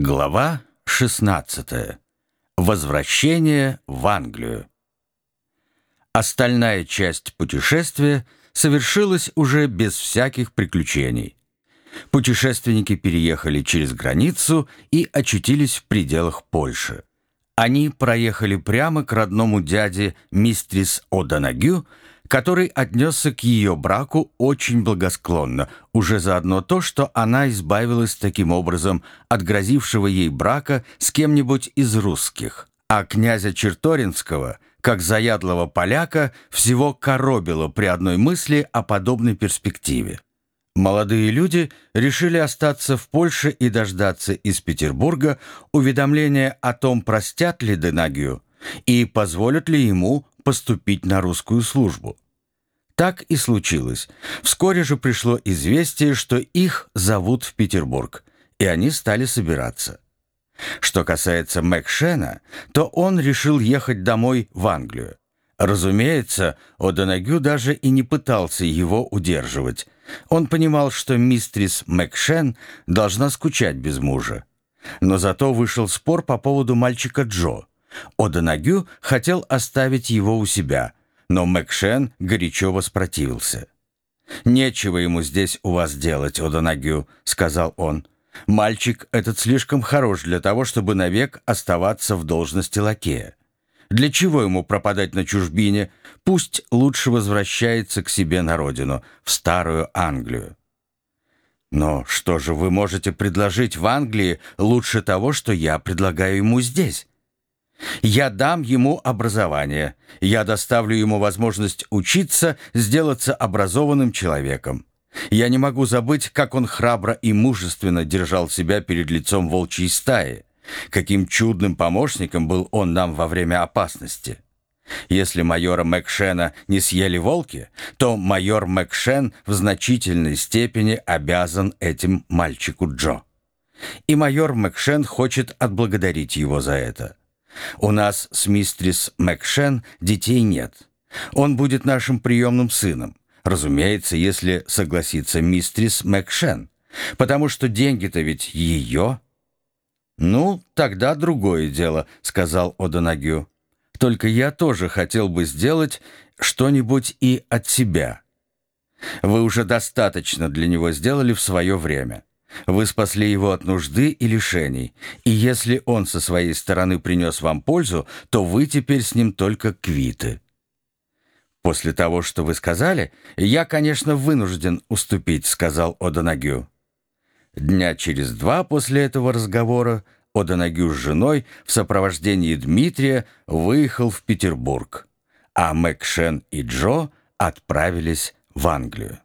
Глава 16. Возвращение в Англию. Остальная часть путешествия совершилась уже без всяких приключений. Путешественники переехали через границу и очутились в пределах Польши. Они проехали прямо к родному дяде мистрис О'Донагю, который отнесся к ее браку очень благосклонно, уже заодно то, что она избавилась таким образом от грозившего ей брака с кем-нибудь из русских. А князя Черторинского, как заядлого поляка, всего коробило при одной мысли о подобной перспективе. Молодые люди решили остаться в Польше и дождаться из Петербурга уведомления о том, простят ли Денагию и позволят ли ему поступить на русскую службу. Так и случилось. Вскоре же пришло известие, что их зовут в Петербург, и они стали собираться. Что касается Мэкшена, то он решил ехать домой в Англию. Разумеется, О'Донагю даже и не пытался его удерживать. Он понимал, что мистрис Мэкшен должна скучать без мужа. Но зато вышел спор по поводу мальчика Джо. О'Донагю хотел оставить его у себя, но Мэкшен горячо воспротивился. «Нечего ему здесь у вас делать, О'Донагю», — сказал он. «Мальчик этот слишком хорош для того, чтобы навек оставаться в должности лакея. Для чего ему пропадать на чужбине? Пусть лучше возвращается к себе на родину, в старую Англию». «Но что же вы можете предложить в Англии лучше того, что я предлагаю ему здесь?» Я дам ему образование. Я доставлю ему возможность учиться, сделаться образованным человеком. Я не могу забыть, как он храбро и мужественно держал себя перед лицом волчьей стаи. Каким чудным помощником был он нам во время опасности. Если майора Мэкшена не съели волки, то майор Мэкшен в значительной степени обязан этим мальчику Джо. И майор Мэкшен хочет отблагодарить его за это. У нас с мистрис Мэкшен детей нет. Он будет нашим приемным сыном. Разумеется, если согласится мистрис Мэкшен. Потому что деньги-то ведь ее. «Ну, тогда другое дело», — сказал Одонагю. «Только я тоже хотел бы сделать что-нибудь и от себя. Вы уже достаточно для него сделали в свое время. Вы спасли его от нужды и лишений, и если он со своей стороны принес вам пользу, то вы теперь с ним только квиты. После того, что вы сказали, я, конечно, вынужден уступить, сказал Одонагю. Дня через два после этого разговора Одонагю с женой в сопровождении Дмитрия выехал в Петербург, а Мэкшен и Джо отправились в Англию.